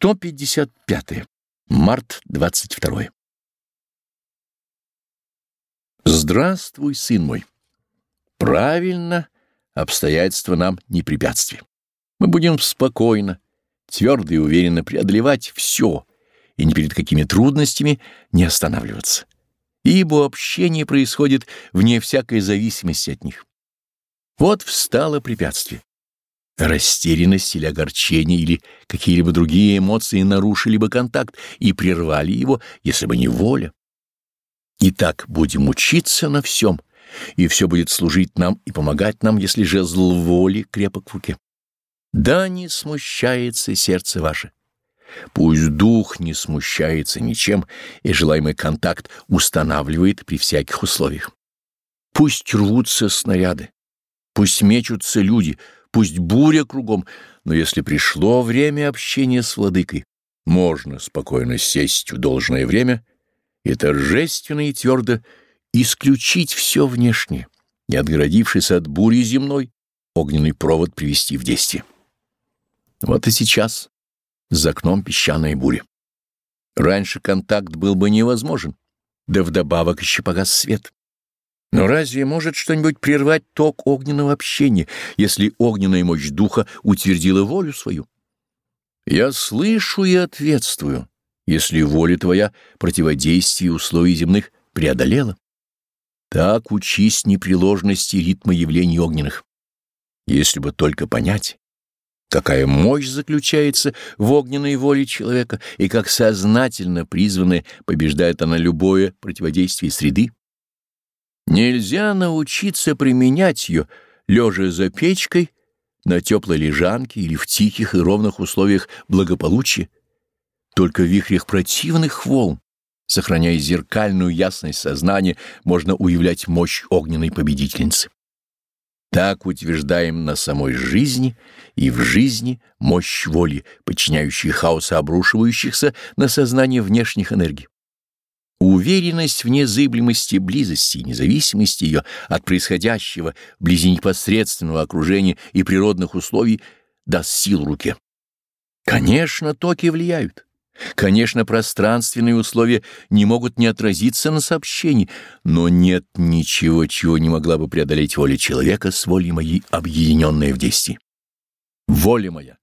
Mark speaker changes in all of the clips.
Speaker 1: 155. Март 22. Здравствуй, сын мой. Правильно, обстоятельства нам не препятствие. Мы будем спокойно, твердо и уверенно преодолевать все и ни перед какими трудностями не останавливаться, ибо общение происходит вне всякой зависимости от них. Вот встало препятствие. Растерянность или огорчение или какие-либо другие эмоции нарушили бы контакт и прервали его, если бы не воля. Итак, будем учиться на всем, и все будет служить нам и помогать нам, если же зл воли крепок в руке. Да не смущается сердце ваше. Пусть дух не смущается ничем, и желаемый контакт устанавливает при всяких условиях. Пусть рвутся снаряды, пусть мечутся люди — пусть буря кругом, но если пришло время общения с владыкой, можно спокойно сесть в должное время и торжественно и твердо исключить все внешнее, не отгородившись от бури земной, огненный провод привести в действие. Вот и сейчас за окном песчаная буря. Раньше контакт был бы невозможен, да вдобавок еще погас свет. Но разве может что-нибудь прервать ток огненного общения, если огненная мощь духа утвердила волю свою? Я слышу и ответствую, если воля твоя противодействие условий земных преодолела. Так учись непреложности ритма явлений огненных. Если бы только понять, какая мощь заключается в огненной воле человека и как сознательно призванная побеждает она любое противодействие среды, Нельзя научиться применять ее, лежа за печкой, на теплой лежанке или в тихих и ровных условиях благополучия, только в вихрях противных волн, сохраняя зеркальную ясность сознания, можно уявлять мощь огненной победительницы. Так утверждаем на самой жизни и в жизни мощь воли, подчиняющей хаоса обрушивающихся на сознание внешних энергий. Уверенность в незыблемости близости и независимости ее от происходящего вблизи непосредственного окружения и природных условий даст сил руке. Конечно, токи влияют. Конечно, пространственные условия не могут не отразиться на сообщении, но нет ничего, чего не могла бы преодолеть воля человека с волей моей, объединенная в действии. Воля моя.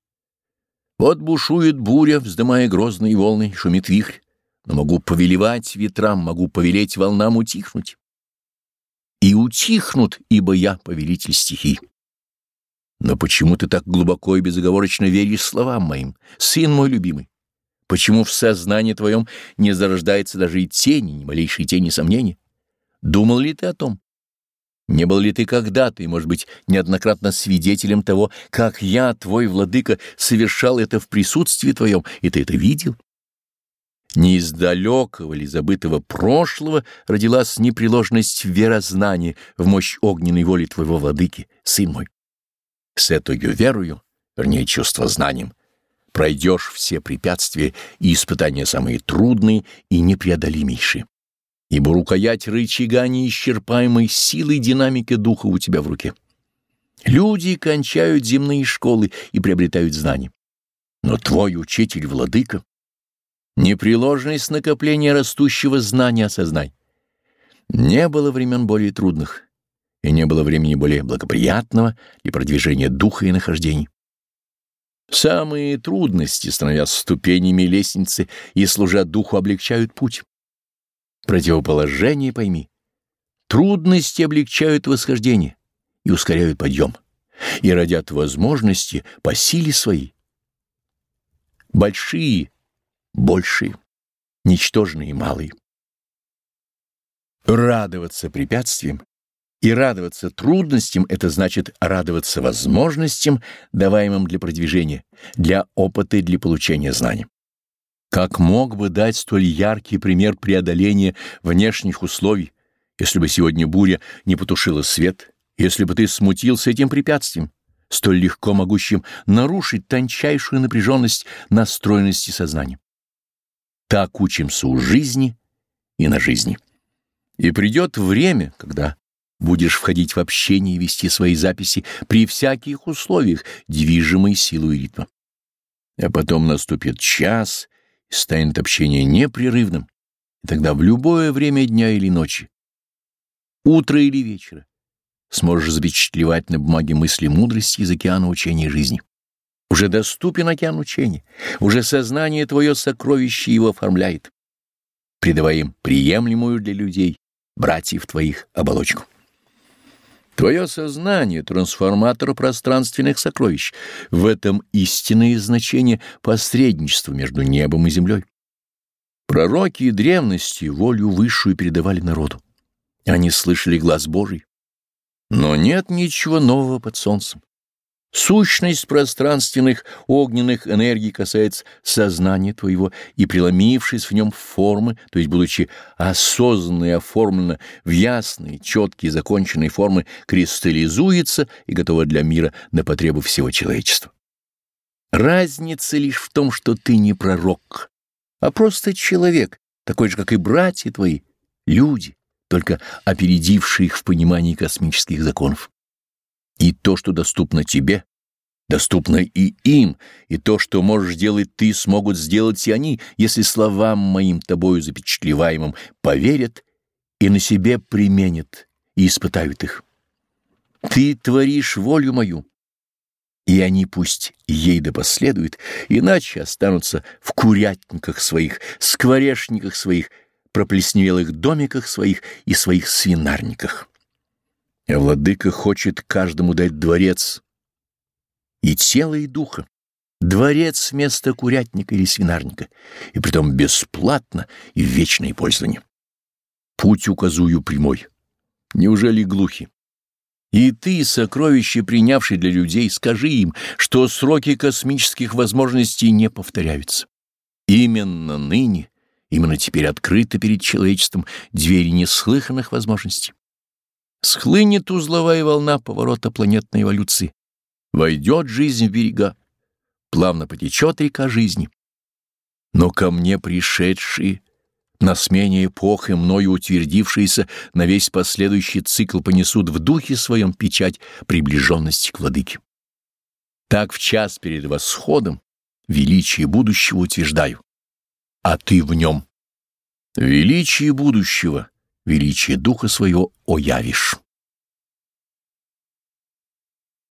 Speaker 1: Вот бушует буря, вздымая грозные волны, шумит вихрь но могу повелевать ветрам, могу повелеть волнам утихнуть. И утихнут, ибо я повелитель стихий. Но почему ты так глубоко и безоговорочно веришь словам моим, сын мой любимый? Почему в сознании твоем не зарождается даже и тени, ни малейшей тени сомнения? Думал ли ты о том? Не был ли ты когда-то, и, может быть, неоднократно свидетелем того, как я, твой владыка, совершал это в присутствии твоем, и ты это видел? Не из далекого или забытого прошлого родилась непреложность верознания в мощь огненной воли твоего владыки, сын мой. С этой верою, вернее, чувство знанием, пройдешь все препятствия и испытания самые трудные и непреодолимейшие. Ибо рукоять рычага неисчерпаемой силой динамики духа у тебя в руке. Люди кончают земные школы и приобретают знания. Но твой учитель-владыка Непреложность накопления растущего знания осознай. Не было времен более трудных, и не было времени более благоприятного для продвижения духа и нахождений. Самые трудности, становясь ступенями лестницы и служа духу, облегчают путь. Противоположение пойми. Трудности облегчают восхождение и ускоряют подъем, и родят возможности по силе своей. Большие большие, ничтожные и малые. Радоваться препятствиям и радоваться трудностям — это значит радоваться возможностям, даваемым для продвижения, для опыта и для получения знаний. Как мог бы дать столь яркий пример преодоления внешних условий, если бы сегодня буря не потушила свет, если бы ты смутился этим препятствием, столь легко могущим нарушить тончайшую напряженность настроенности сознания? Так учимся у жизни и на жизни. И придет время, когда будешь входить в общение и вести свои записи при всяких условиях, движимой силой ритма. А потом наступит час, и станет общение непрерывным, и тогда в любое время дня или ночи, утро или вечера, сможешь запечатлевать на бумаге мысли мудрости из океана учения жизни. Уже доступен океан учения, уже сознание твое сокровище его оформляет, придавая им приемлемую для людей, братьев твоих, оболочку. Твое сознание — трансформатор пространственных сокровищ. В этом истинное значение посредничества между небом и землей. Пророки древности волю высшую передавали народу. Они слышали глаз Божий. Но нет ничего нового под солнцем. Сущность пространственных огненных энергий касается сознания твоего, и, преломившись в нем формы, то есть будучи осознанно и оформлено в ясные, четкие, законченные формы, кристаллизуется и готова для мира на потребу всего человечества. Разница лишь в том, что ты не пророк, а просто человек, такой же, как и братья твои, люди, только опередившие их в понимании космических законов. И то, что доступно тебе, доступно и им, и то, что можешь делать ты, смогут сделать и они, если словам моим тобою запечатлеваемым поверят и на себе применят и испытают их. Ты творишь волю мою, и они пусть ей да последуют, иначе останутся в курятниках своих, скворечниках своих, проплесневелых домиках своих и своих свинарниках. А владыка хочет каждому дать дворец и тело, и духа. Дворец вместо курятника или свинарника, и притом бесплатно и в вечное пользование. Путь указую прямой. Неужели глухи? И ты, сокровище, принявший для людей, скажи им, что сроки космических возможностей не повторяются. Именно ныне, именно теперь открыты перед человечеством двери неслыханных возможностей. Схлынет узловая волна поворота планетной эволюции. Войдет жизнь в берега. Плавно потечет река жизни. Но ко мне пришедшие, на смене эпох и мною утвердившиеся на весь последующий цикл понесут в духе своем печать приближенности к владыке. Так в час перед восходом величие будущего утверждаю, а ты в нем. Величие будущего — величие духа своего оявишь.